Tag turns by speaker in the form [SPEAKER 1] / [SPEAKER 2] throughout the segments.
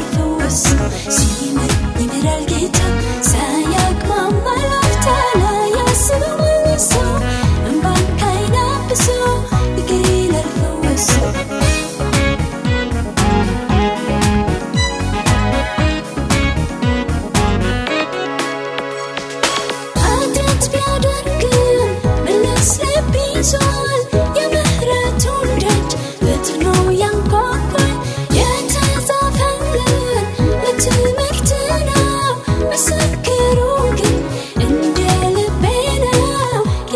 [SPEAKER 1] Alto 门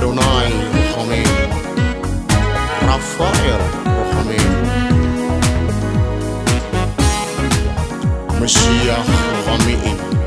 [SPEAKER 2] Adonai Rochamim, Raphael Rochamim, Messiah Rochamim.